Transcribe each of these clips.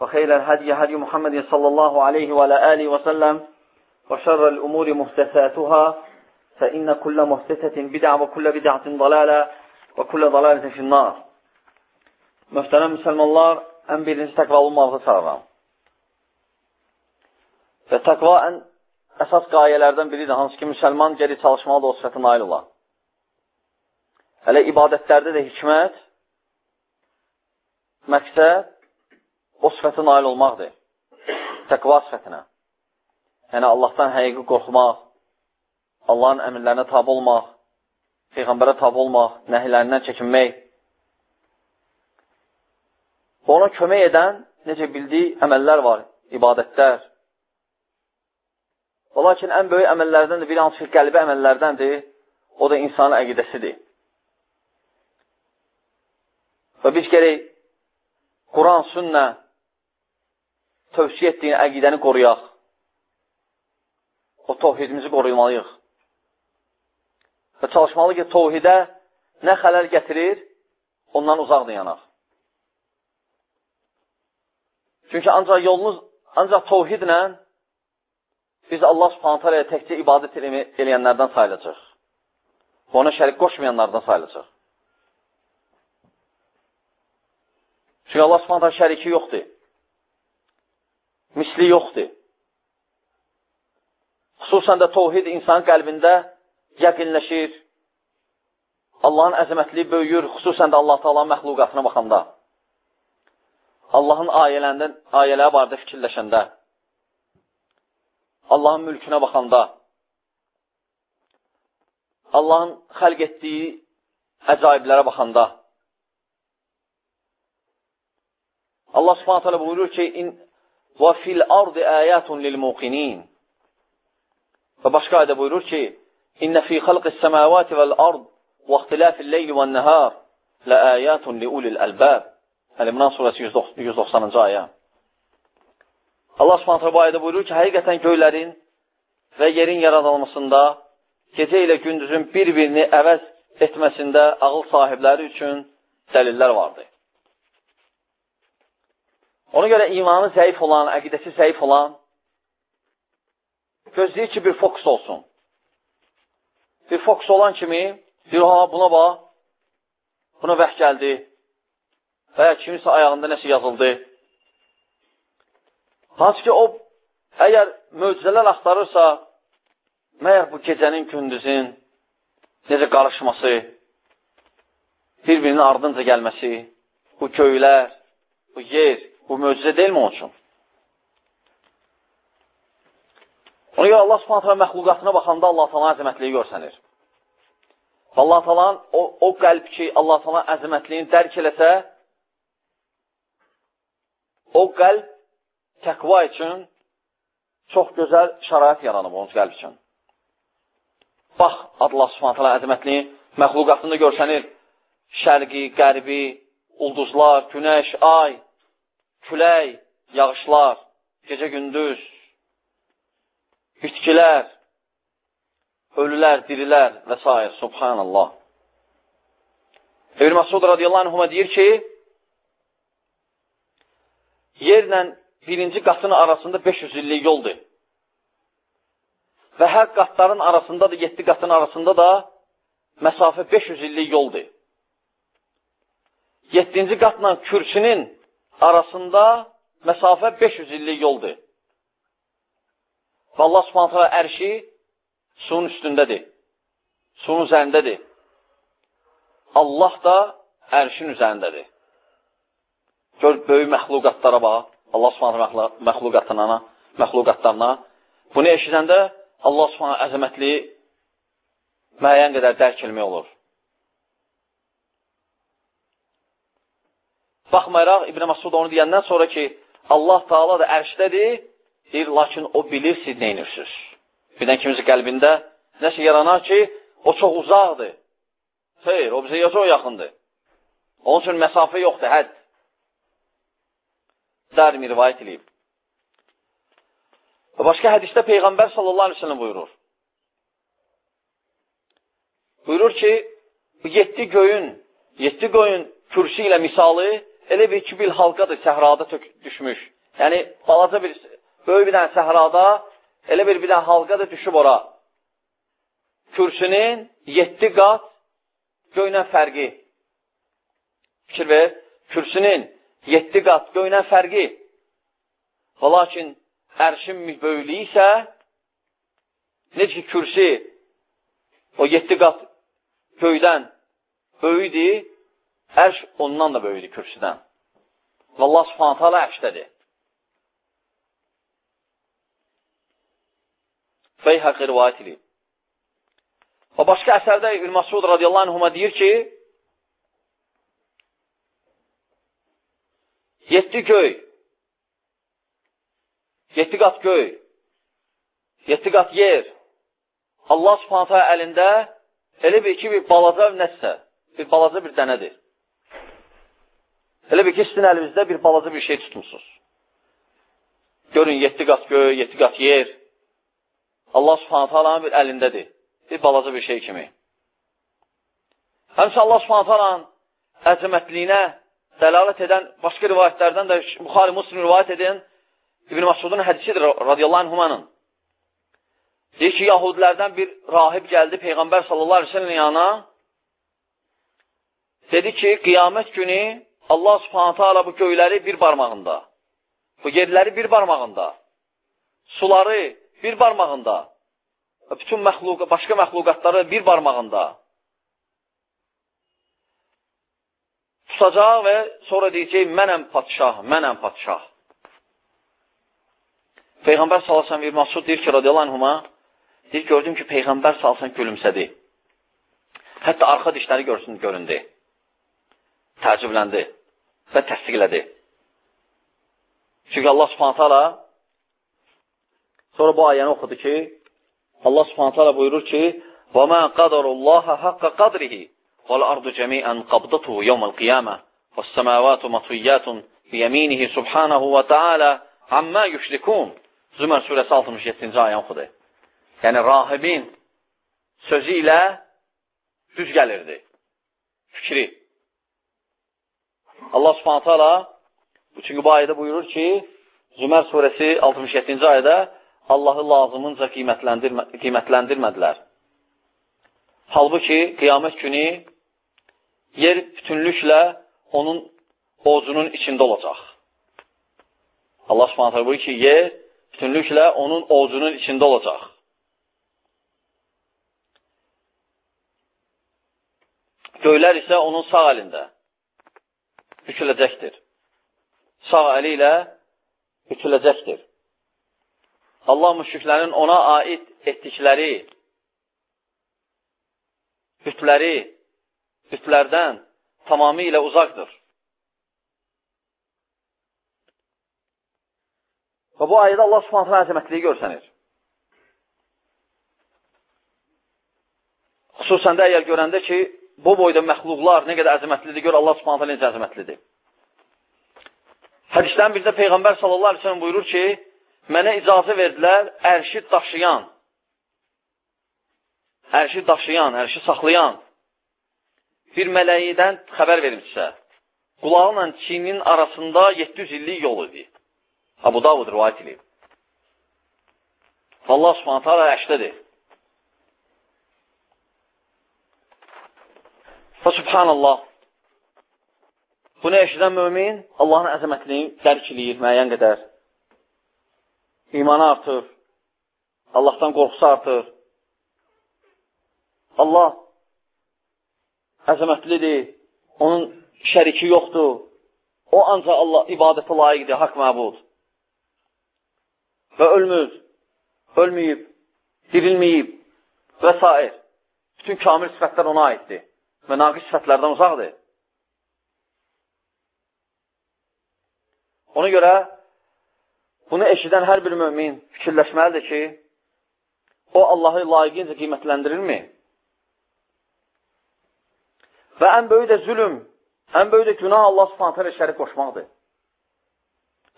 وخير الهدي هدي محمد صلى الله عليه وعلى آله وسلم وشر الأمور محدثاتها فإن كل محدثة بدعة وكل بدعة ضلالة وكل ضلالة في النار Möhtərəm müsəlmanlar, ən birinci təqva olmaqda çağıram. Və təqva ən əsas qayələrdən biridir, hansı ki, müsəlman geri çalışmalı da o sifətə nail ola. Hələ ibadətlərdə də hikmət, məqsəd o sifətə nail olmaqdır. Təqva sifətinə. Yəni, Allahdan həqiqi qorxmaq, Allahın əmirlərinə tabi olmaq, Peyğəmbərə tabi olmaq, nəhlərindən çəkinmək. Ona kömək edən, necə bildiyi əməllər var, ibadətlər. Və lakin ən böyük əməllərdən də bir hansı ki, qəlbi əməllərdəndir, o da insanın əqidəsidir. Və biz gerək Quran, sünnə tövsiyə etdiyin əqidəni qoruyaq. O tovhidimizi qoruymalıyıq. Və çalışmalı ki, tovhidə nə xələl gətirir, ondan uzaq dayanaq. Çünki ancaq yolumuz, ancaq tovhidlə biz Allah subhanətə aləyə təkcə ibadət eləyənlərdən sayılacaq. Ona şərik qoşmayanlardan sayılacaq. Çünki Allah subhanətə şəriki yoxdur. Misli yoxdur. Xüsusən də tovhid insanın qəlbində yəqinləşir. Allahın əzəmətliyi böyüyür, xüsusən də Allah-u Teala'nın məxluqatına baxanda. Allahın ayələrindən, ayələri barədə fikirləşəndə, Allahın mülkünə baxanda, Allahın xəlq etdiyi əcaiblərə baxanda, Allah subhanət hələ buyurur ki, Və fil ardı əyətun lil muqinin. Və başqa ayda buyurur ki, İnnə fi xalqis səməvati vəl-ard və ixtilafil leyli vəl-nəhar lə əyətun li ulil əlbəb. Əl-İmran surəsi 190-cı ayə. Allah subhanətlə bu ayda buyurur ki, həqiqətən göylərin və yerin yaradılmasında gecə ilə gündüzün bir-birini əvəz etməsində ağıl sahibləri üçün dəlillər vardır. Ona görə imanı zəif olan, əqidəsi zəif olan gözləyir ki, bir fokus olsun. Bir fokus olan kimi, bir ha, buna bax, buna vəh gəldi və ya kimisə ayağında nəsə yazıldı. Hansı ki, o, əgər möcüzələr axtarırsa, məyər bu gecənin, gündüzün necə qarışması, bir-birinin ardınca gəlməsi, bu göylər, bu yer, Bu möcüzə deyilmi onun üçün? Ona görə Allah subhanətlə məxluqatına baxanda Allah talan əzəmətliyi görsənir. Allah talan o, o qəlb ki, Allah talan əzəmətliyini dərk eləsə, o qəlb təqva üçün çox gözəl şərait yaranıb onun qəlb üçün. Bax, Allah subhanətlə əzəmətliyi məxluqatında görsənir. Şərqi, qərbi, ulduzlar, günəş, ay, külək, yağışlar, gecə-gündüz, bitkilər, ölülər, dirilər və s. Subhanallah. İbn Məsud radiyallahu anhuma deyir ki, yerlə birinci qatının arasında 500 illik yoldur. Və hər qatların arasında da, 7 qatın arasında da məsafə 500 illik yoldur. 7-ci qatla kürsünün arasında məsafə 500 illik yoldur. Və Allah subhanətə ərşi suyun üstündədir. Suyun üzərindədir. Allah da ərşin üzərindədir. Gör, böyük məxluqatlara bax. Allah subhanətə məxluqatlarına, məxluqatlarına. Bunu eşidəndə Allah subhanətə əzəmətliyi müəyyən qədər dərk etmək olur. Baxmayaraq, İbn Məsud onu deyəndən sonra ki, Allah Taala da ərşdədir, deyir, lakin o bilir, siz neyinirsiniz. Birdən kimisi qəlbində nəsə yaranar ki, o çox uzaqdır. Xeyr, o bizə çox yaxındır. Onun üçün məsafə yoxdur, hədd. Dərmi rivayət edib. Və başqa hədisdə Peyğəmbər sallallahu aleyhi ve sellem buyurur. Buyurur ki, bu yetdi göyün, yetdi göyün kürsü ilə misalı elə bir iki bil halqadır səhrada düşmüş. Yəni, balaca bir, böyük bir dənə səhrada elə bir bir dənə halqadır düşüb ora. Kürsünün yetdi qat göylə fərqi. Fikir ver, kürsünün yetdi qat göylə fərqi. Və lakin ərşin böyüklüyü isə necə ki, kürsi o yetdi qat göydən böyüdür, ərş ondan da böyüdür kürsüdən. Və Allah subhanətə alə ərşdədir. Beyhəqi rivayət edib. Və başqa əsərdə İbn Masud radiyallahu anhuma deyir ki, yetdi göy, yetdi qat göy, yetdi qat yer, Allah subhanətə əlində elə bir ki, bir balaca nəsə, bir balaca bir dənədir. Elə bir ki, sizin əlinizdə bir balaca bir şey tutmuşsunuz. Görün, yetdi qat göy, yetdi qat yer. Allah subhanətə alanın bir əlindədir. Bir balaca bir şey kimi. Həmçə Allah subhanətə alanın əzəmətliyinə dəlalət edən başqa rivayətlərdən də Buxari Muslim rivayət edən İbn Masudun hədisidir radiyallahu anhumanın. Deyir ki, yahudilərdən bir rahib gəldi Peyğəmbər sallallahu aleyhi ve sellem yana. Dedi ki, qiyamət günü Allah subhanətə ala bu göyləri bir barmağında, bu yerləri bir barmağında, suları bir barmağında, bütün məxluq, başqa məxluqatları bir barmağında tutacaq və sonra deyəcək, mənəm patişah, mənəm patişah. Peyğəmbər salasən bir Masud deyir ki, radiyallahu anhuma, deyir, gördüm ki, Peyğəmbər salasən gülümsədi. Hətta arxa dişləri görsün, göründü. Təəccübləndi və təsdiqlədi. Çünki Allah subhanətə ala sonra bu ayəni oxudu ki, Allah subhanətə ala buyurur ki, وَمَا قَدَرُ اللّٰهَ حَقَّ قَدْرِهِ وَالْأَرْضُ جَمِيعًا قَبْضَتُهُ يَوْمَ الْقِيَامَةِ وَالسَّمَاوَاتُ مَطْوِيَّاتٌ بِيَمِينِهِ سُبْحَانَهُ وَتَعَالَى عَمَّا يُشْرِكُونَ Zümər surəsi 67-ci ayə oxudu. Yəni, rahibin sözü ilə düz gəlirdi. Fikri. Allah subhanətə ala çünki bu ayədə buyurur ki, Zümər surəsi 67-ci ayədə Allahı lazımınca qiymətləndirmə, qiymətləndirmədilər. Halbuki qiyamət günü yer bütünlüklə onun ovucunun içində olacaq. Allah subhanətə buyurur ki, yer bütünlüklə onun ovucunun içində olacaq. Göylər isə onun sağ əlində büküləcəkdir. Sağ əli ilə büküləcəkdir. Allah müşriklərin ona aid etdikləri bütləri, bütlərdən tamamilə uzaqdır. Və bu ayədə Allah subhanətlə əzəmətliyi görsənir. Xüsusən də əgər görəndə ki, bu boyda məxluqlar nə qədər əzəmətlidir, gör Allah subhanətə necə əzəmətlidir. Hədislərin birdə Peyğəmbər sallallahu aleyhi ve sellem buyurur ki, mənə icazə verdilər ərşi daşıyan, ərşi daşıyan, ərşi saxlayan bir mələyidən xəbər verim sizə. Qulağınla çinin arasında 700 illik yol idi. Abu Davud rivayət edib. Allah subhanətə alə əşdədir. Və subhanallah, Bunu eşidən mömin Allahın əzəmətliyini dərk eləyir müəyyən qədər. İmanı artır. Allahdan qorxusu artır. Allah əzəmətlidir. Onun şəriki yoxdur. O ancaq Allah ibadətə layiqdir, haqq məbud. Və ölmür, ölməyib, dirilməyib və s. Bütün kamil sifətlər ona aiddir və naqis sifətlərdən uzaqdır. Ona görə bunu eşidən hər bir mümin fikirləşməlidir ki, o Allahı layiqincə qiymətləndirirmi? Və ən böyük də zülüm, ən böyük də günah Allah subhanətə ilə şərik qoşmaqdır.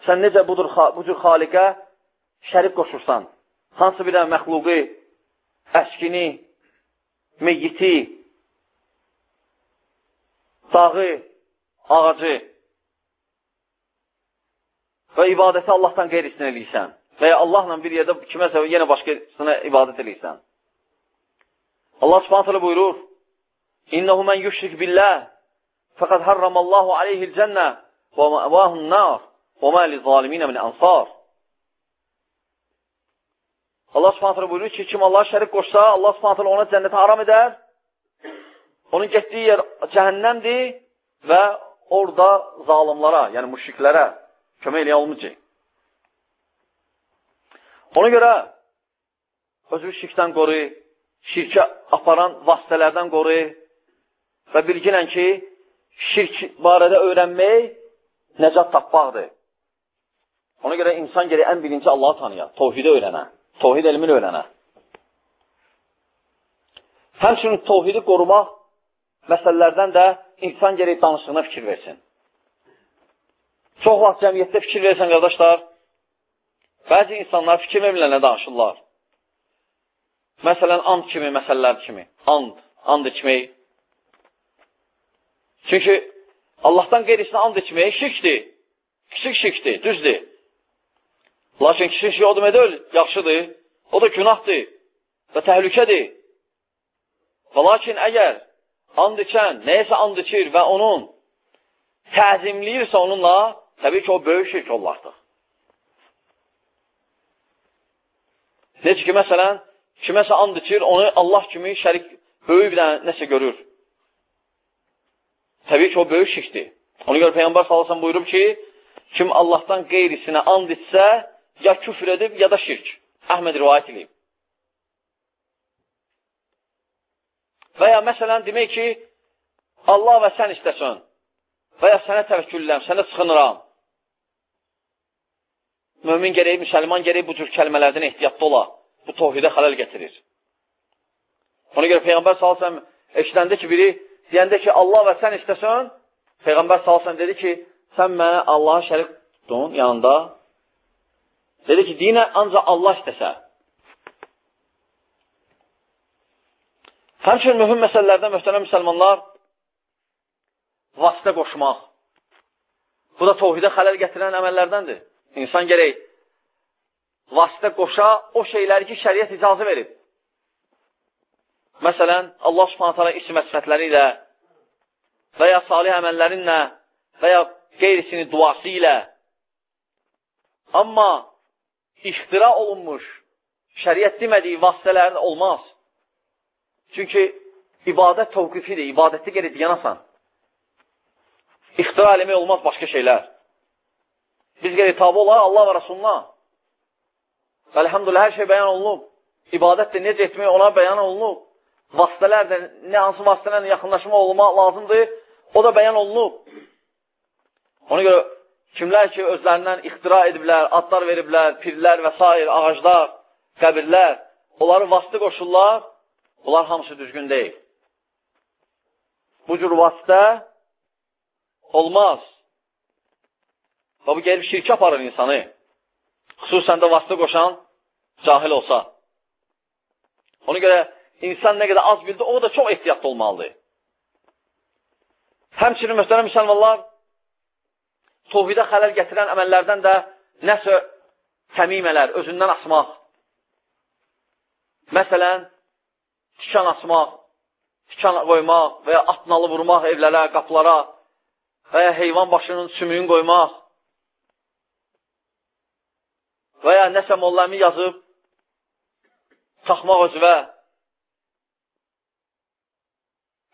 Sən necə budur, bu cür xaliqə şərik qoşursan, hansı bir məxluqi, əskini, meyyiti, dağı, ağacı və ibadəti Allahdan qeyrisinə eləyirsən və ya Allahla bir yerdə kiməsə yenə başqasına ibadət eləyirsən. Allah subhanətələ buyurur, İnnəhu mən yüşrik billah fəqəd harramallahu aleyhil cənnə və məvahun nar və mə li zaliminə min ansar. Allah subhanətələ buyurur ki, kim Allah şərik qoşsa, Allah subhanətələ ona cənnəti haram edər Onun getdiyi yer cəhənnəmdir və orada zalimlara, yəni müşriklərə kömək eləyə olmayacaq. Ona görə özü şirkdən qoru, şirkə aparan vasitələrdən qoru və bilginən ki, şirk barədə öyrənmək nəcat tapmaqdır. Ona görə insan gəlir ən birinci Allahı tanıya, tovhidi öyrənə, tovhid elmini öyrənə. Həmçinin tovhidi qorumaq məsələlərdən də insan gerək danışığına fikir versin. Çox vaxt cəmiyyətdə fikir versən, qardaşlar, bəzi insanlar fikir vermirlər, danışırlar. Məsələn, and kimi, məsələlər kimi. And, and içmək. Çünki Allahdan qeyrisinə and içmək şirkdir. Kiçik şirkdir, düzdür. Lakin kiçik şirk o demək deyil, yaxşıdır. O da günahdır və təhlükədir. Və lakin əgər and içən, nəyəsə and içir və onun təzimləyirsə onunla, təbii ki, o böyük şirk olardır. Necə ki, məsələn, kiməsə and içir, onu Allah kimi şərik, böyük bir dənə nəsə görür. Təbii ki, o böyük şirkdir. Ona görə Peyyambar salasən buyurub ki, kim Allahdan qeyrisinə and içsə, ya küfr edib, ya da şirk. Əhməd rivayət edib. Və ya məsələn, demək ki, Allah və sən istəsən və ya sənə təvəkkülləm, sənə sıxınıram. Mömin gerək, müsəlman gerək bu cür kəlmələrdən ehtiyatda ola. Bu tohidə xələl gətirir. Ona görə Peyğəmbər salsam eşidəndə ki, biri deyəndə ki, Allah və sən istəsən, Peyğəmbər salsam dedi ki, sən mənə Allaha şərik tutdun yanında. Dedi ki, dinə ancaq Allah istəsə. Həmçin mühüm məsələlərdən möhtərəm müsəlmanlar vasitə qoşmaq. Bu da tovhidə xələl gətirən əməllərdəndir. İnsan gerək vasitə qoşa o şeyləri ki, şəriət icazı verib. Məsələn, Allah subhanətələ isim əsfətləri ilə və ya salih əməllərinlə və ya qeyrisini duası ilə amma ixtira olunmuş, şəriət demədiyi vasitələrin olmaz. Çünki ibadət tövqifidir, ibadətdə gerək deyanasan. İxtira eləmək olmaz başqa şeylər. Biz gerək tabi olaraq Allah və Rasuluna. Və əlhamdülillah, hər şey bəyan olunub. İbadət də necə etmək ona bəyan olunub. Vasitələr də, nə hansı vasitələrlə yaxınlaşma olmaq lazımdır, o da bəyan olunub. Ona görə kimlər ki, özlərindən ixtira ediblər, adlar veriblər, pirlər və s. ağaclar, qəbirlər, onları vasitə qoşurlar, Bunlar hamısı düzgün deyil. Bu cür vasitə olmaz. Və bu gəlib şirkə aparır insanı. Xüsusən də vasitə qoşan cahil olsa. Ona görə insan nə qədər az bildi, o da çox ehtiyatlı olmalıdır. Həmçinin mühtərəm müsəlmanlar, tohidə xələl gətirən əməllərdən də nəsə təmimələr, özündən asmaq. Məsələn, tikan açmaq, tikan qoymaq və ya atnalı vurmaq evlərə, qapılara və ya heyvan başının sümüyün qoymaq və ya nəsə molləmi yazıb taxmaq özvə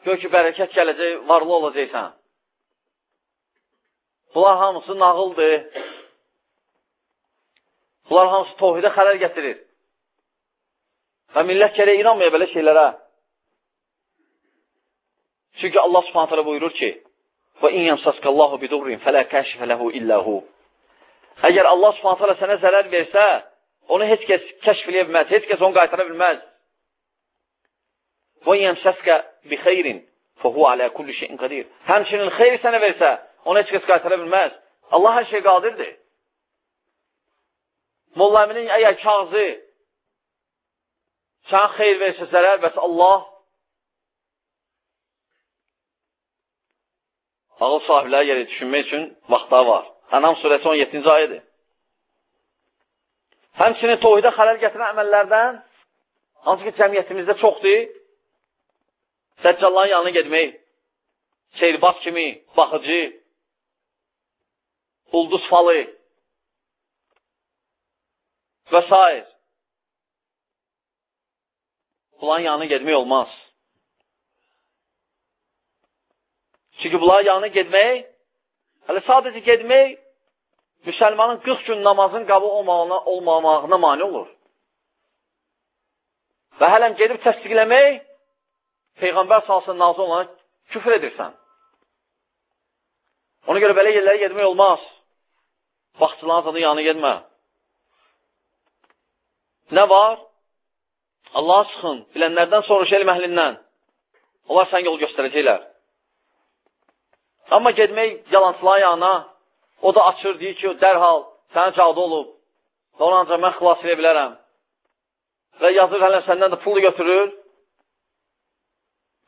gör ki, bərəkət gələcək, varlı olacaqsan. Bunlar hamısı nağıldır. Bunlar hamısı tohidə xərər gətirir. Və millət gələk inanmaya belə şeylərə. Çünki Allah subhanət hələ buyurur ki, və in yəmsəskə Allahu bidurrin fələ kəşifə ləhu illəhu. Əgər Allah subhanət hələ sənə zərər versə, onu heç kəs kəşf eləyə bilməz, heç kəs onu qaytara bilməz. Və in yəmsəskə bi xeyrin fəhu alə kulli şeyin qadir. Həmçinin xeyri sənə versə, onu heç kəs qaytara bilməz. Allah hər şey qadirdir. Molla əminin əgər kağızı sən xeyr versə zərər, bəs Allah ağıl sahibləri yeri düşünmək üçün vaxtları var. Ənam surəsi 17-ci ayədir. Həmçinin tohidə xələl gətirən əməllərdən, hansı ki, cəmiyyətimizdə çoxdur, Dəccalların yanına getmək, seyirbat kimi, baxıcı, ulduz falı və s. Bunların yanına getmək olmaz. Çünki bunların yanına getmək, hələ sadəcə getmək, müsəlmanın 40 gün namazın qabı olmağına, olmamağına mani olur. Və hələm gedib təsdiqləmək, Peyğəmbər salsın nazı olana küfr edirsən. Ona görə belə yerlərə gedmək olmaz. Baxçıların zadı yanına gedmə. Nə var? Allah sıxın, bilənlərdən soruş elm əhlindən. Onlar sən yol göstərəcəklər. Amma getmək yalancıların yanına, o da açır, deyir ki, dərhal sənin cadı olub. Onu ancaq mən xilas edə bilərəm. Və yazır, hələ səndən də pulu götürür.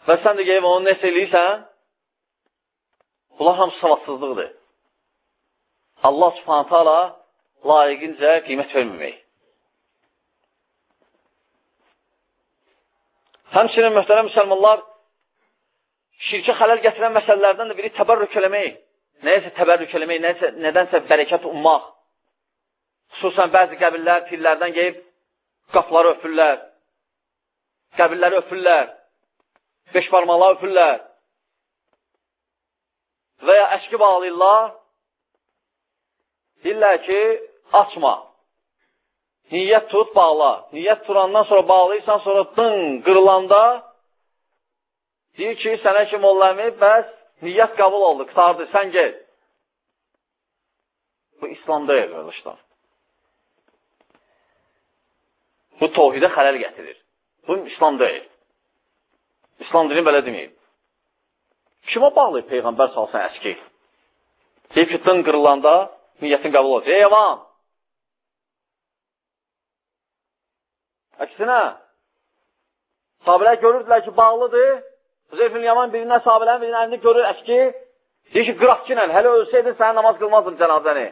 Və sən də gəlib onu nəsə eləyirsən, bunlar hamısı savadsızlıqdır. Allah subhanətə ala layiqincə qiymət verməmək. Həmçinin mühtərəm müsəlmanlar, şirkə xələl gətirən məsələlərdən də biri təbərrük eləmək. Nəyəsə təbərrük eləmək, nəyəsə, nədənsə bərəkət ummaq. Xüsusən bəzi qəbillər pirlərdən gəlib qapıları öpürlər, qəbilləri öpürlər, beş barmaqla öpürlər və ya əşki bağlayırlar, deyirlər ki, açma. Niyyət tut, bağla. Niyyət turandan sonra bağlayırsan, sonra dın, qırılanda deyir ki, sənə kim olləmi, bəs niyyət qəbul oldu, qıtardı, sən gel. Bu İslam deyil, qardaşlar. Bu tohidə xələl gətirir. Bu İslam deyil. İslam dini belə deməyib. Kimə bağlayıb Peyğəmbər salsan əski? Deyib ki, dın qırılanda niyyətin qəbul olacaq. Ey avam! Əksinə, sahabələr görürdülər ki, bağlıdır. Zeyfin Yaman birindən sahabələrin birinin əlini görür əski. Deyir ki, qıraqçı ilə, hələ ölsəydin sənə namaz qılmazdım cənazəni.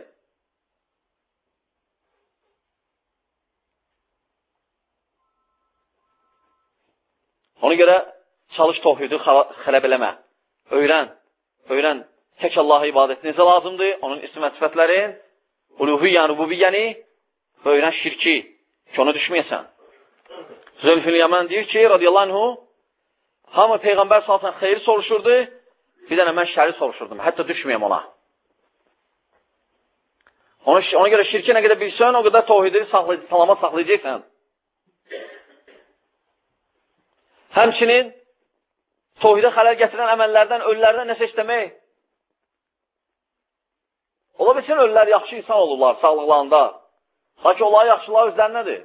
Ona görə çalış tohidi xələb eləmə. Öyrən, öyrən. Tək Allaha ibadət necə lazımdır? Onun isim və sifətlərin, uluhiyyən, rububiyyəni öyrən şirki ki, ona düşməyəsən. Zülfün Yaman deyir ki, radiyallahu anhu, hamı Peyğəmbər salsan xeyri soruşurdu, bir dənə mən şəri soruşurdum, hətta düşməyəm ona. Ona, ona görə şirki nə qədər bilsən, o qədər tohidini saxlay salamat saxlayacaqsən. Həmçinin tohidə xələl gətirən əməllərdən, ölülərdən nəsə istəmək. Ola bilsin, ölülər yaxşı insan olurlar sağlıqlarında. Lakin onları yaxşılar özlərindədir.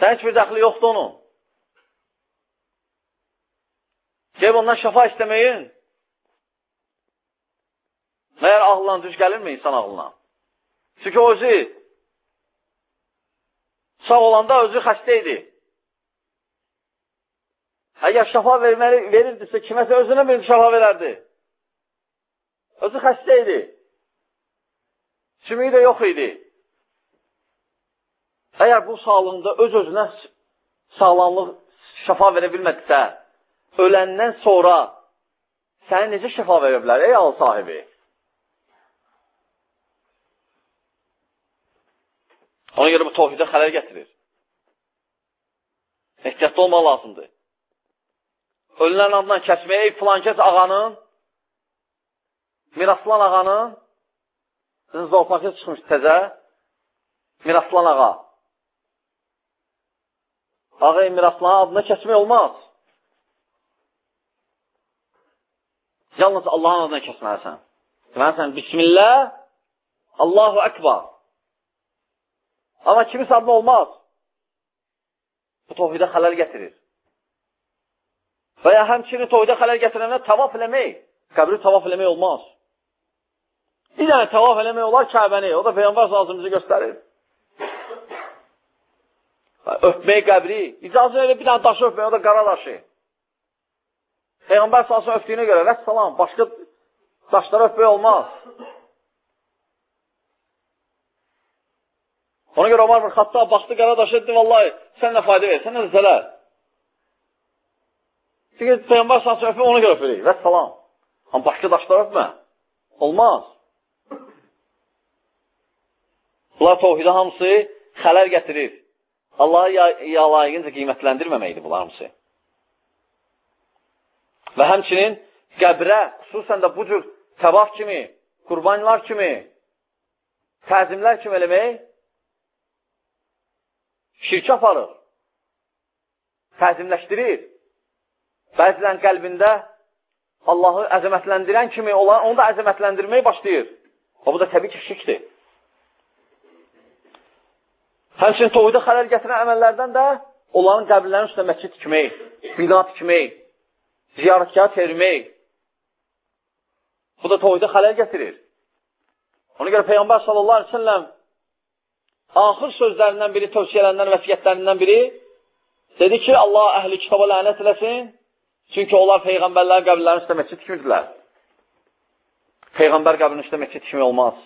Sən heç bir dəxli yoxdur onun. Gəlb ondan şəfa istəməyin. Məyər ağlına düz gəlirmi insan ağlına? Çünki o özü sağ olanda özü xəstə idi. Əgər şəfa verməli, verirdisə, kiməsə özünə bir şəfa verərdi. Özü xəstə idi. Sümüyü də yox idi. Əgər bu sağlığında öz-özünə sağlamlıq şəfa verə bilmədisə, öləndən sonra səni necə şəfa verə bilər, ey al sahibi? Ona görə bu tohidə xələl gətirir. Ehtiyatlı olmaq lazımdır. Ölünlərin adından kəsməyə, ey filankəs ağanın, miraslan ağanın, sizin zolpakı çıxmış təzə, miraslan ağa. Ağa miraslan adına kəsmək olmaz. Yalnız Allahın adına kəsməlisən. Deməlisən, Bismillah, Allahu Ekber. Amma kimis adına olmaz. Bu tohidə xələl gətirir. Və ya həmçinin tohidə xələl gətirəndə tavaf eləmək, qəbri tavaf eləmək olmaz. Bir dənə tavaf eləmək olar Kəbəni, o da Peyyambər sazımızı göstərir. Öpmək qəbri, icazə elə bir dənə daşı öpmək, o da qara daşı. Peyğəmbər salsın öpdüyünə görə, və salam, başqa daşlara öpmək olmaz. Ona görə Omar bin Xattab baxdı qara daşa dedi, vallahi, sən nə fayda ver, sən nə zələr. Çünki Peyğəmbər salsın öpmək ona görə öpmək, və salam. Amma başqa daşlar öpmə. Olmaz. Bunlar tohidə hamısı xələl gətirir. Allahı layiqincə qiymətləndirməməkdir bunlar hamısı. Və həmçinin qəbrə, xüsusən də bu cür təvaf kimi, qurbanlar kimi, təzimlər kimi eləmək şirkə aparır, təzimləşdirir. Bəzilən qəlbində Allahı əzəmətləndirən kimi olan, onu da əzəmətləndirməyə başlayır. O, bu da təbii ki, şirkdir. Həmçinin tohuda xələl gətirən əməllərdən də onların qəbirlərin üstə məscid tikmək, bina tikmək, ziyarətkar çevirmək. Bu da toyda xələl gətirir. Ona görə Peyğəmbər sallallahu aleyhi ve sellem axır sözlərindən biri, tövsiyələrindən, vəsiyyətlərindən biri dedi ki, Allah əhli kitaba lənət eləsin, çünki onlar Peyğəmbərlər qəbirlərin üstə məscid tikmirdilər. Peyğəmbər qəbrinin üstə məscid tikmək olmaz.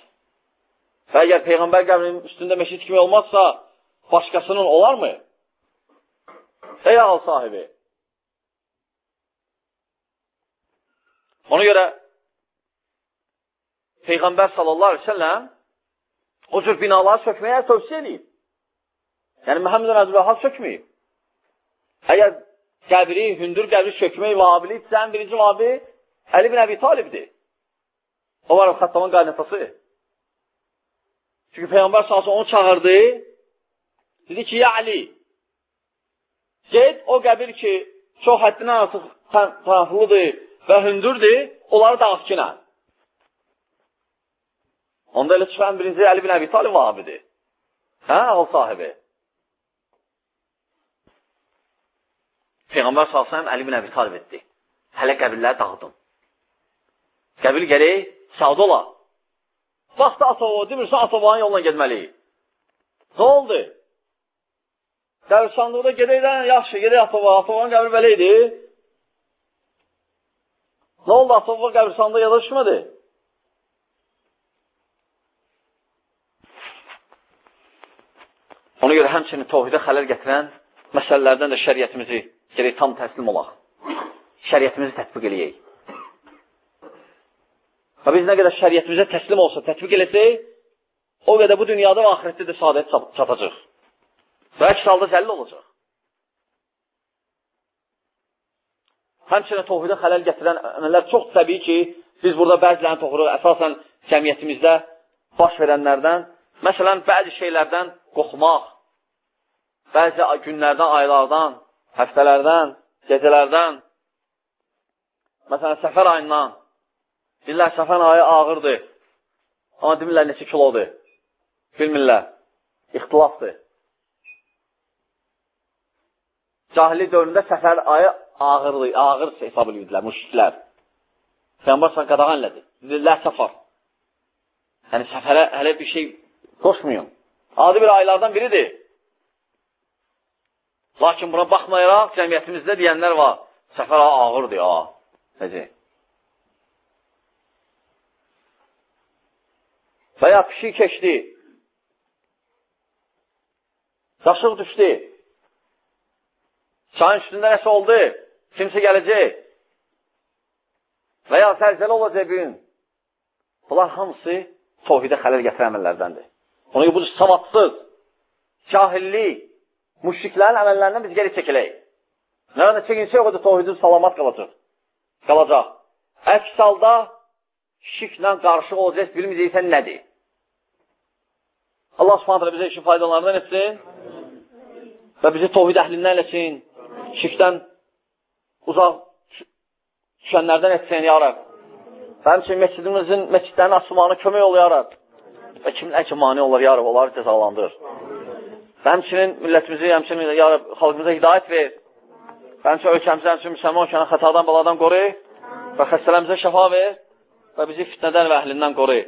Və əgər Peyğəmbər qəbrinin üstündə məscid tikmək olmazsa, başqasının olarmı? Ey ağıl sahibi! Ona görə Peyğəmbər sallallahu aleyhi ve selləm o cür binaları sökməyə tövsiyə edib. Yəni, Məhəmməd Əzrahal sökməyib. Əgər qəbri, hündür qəbri sökmək vabili sən birinci vabi Əli bin Əbi Talibdir. O var Xattamın qaynatası. Çünki Peyğəmbər sallallahu onu çağırdı. Dedi ki, ya Ali, get o qəbir ki, çox həddindən artıq tanıqlıdır, və hündürdür, onları dağıt ki, nə? Onda elə çıxan birinci Əli bin Əbi Talib vahabidir. Hə, o sahibi. Peyğəmbər s.ə.v Əli bin Əbi Talib etdi. Hələ qəbirləri dağıdım. Qəbil gərək sağda ola. Vaxtı Atova, demirsə Atovanın yoluna getməliyik. Nə oldu? Qəbirsanlıqda gedəkdən yaxşı, gedək Atova. Atovanın qəbri belə idi. Nə oldu? Atılva qəbirstanda yada düşmədi. Ona görə həmçinin tohidə xələl gətirən məsələlərdən də şəriyyətimizi gerək tam təslim olaq. Şəriyyətimizi tətbiq eləyək. Və biz nə qədər şəriyyətimizə təslim olsa, tətbiq eləsək, o qədər bu dünyada və ahirətdə də saadət çatacaq. Və əks halda zəlil olacaq. Həmçinin tohidə xələl gətirən əməllər çox təbii ki, biz burada bəzilərini toxuruq, əsasən cəmiyyətimizdə baş verənlərdən, məsələn, bəzi şeylərdən qorxmaq, bəzi günlərdən, aylardan, həftələrdən, gecələrdən, məsələn, səfər ayından, bilirlər, səfər ayı ağırdır, amma demirlər, neçə kilodur, bilmirlər, ixtilafdır. Cahili dövründə səfər ayı ağırlı, ağır hesab edirdilər müşriklər. Peyğəmbər qadağan elədi. Lə səfar. Yəni səfərə hələ bir şey qoşmayın. Adi bir aylardan biridir. Lakin buna baxmayaraq cəmiyyətimizdə deyənlər var. Səfər ağırdır, ha. Necə? Və ya pişik keçdi. Daşıq düşdü. Çayın üstündə nəsə oldu. Kimsə gələcək. və ya zəlzələ olacaq bir gün. Bunlar hamısı tohidə xələl gətirən əməllərdəndir. Ona görə bu savadsız, cahillik, müşriklərin əməllərindən biz geri çəkilək. Nə qədər çəkinsək, o da tohidin salamat qalacaq. Qalacaq. Əks halda şirklə qarışıq olacaq, bilməyəcəksən nədir? Allah subhanətlə bizə işin faydalarından etsin və bizi tohid əhlindən eləsin, şirkdən uzaq düşənlərdən etsin, ya Rəb. Həmçin, məscidimizin, məscidlərin açılmağına kömək ol, ya Rəb. Və kimlər ki, mani olur, ya Rəb, onları cəzalandır. Və həmçinin millətimizi, həmçinin, ya Rəb, xalqımıza hidayət ver. Və həmçinin ölkəmizə, həmçinin müsəlman ölkəni xətadan, baladan qoru və xəstələrimizə şəfa ver və bizi fitnədən və əhlindən qoru.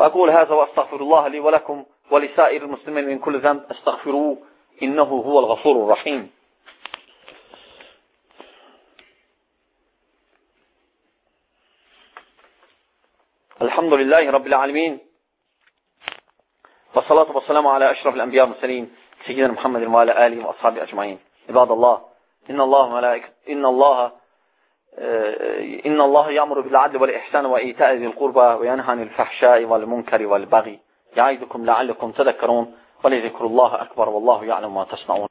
Və qul həzə və əstəğfirullah li və ləkum lisair muslimin min kulli zəmb əstəğfiru innəhu huvəl ğafurur rahim. الحمد لله رب العالمين. والصلاة والسلام على أشرف الأنبياء والمرسلين سيدنا محمد وعلى آله وأصحابه أجمعين. عباد الله إن الله ملائكة إن الله إن الله يأمر بالعدل والإحسان وإيتاء ذي القربى وينهى عن الفحشاء والمنكر والبغي. يعظكم لعلكم تذكرون ولذكر الله أكبر والله يعلم ما تصنعون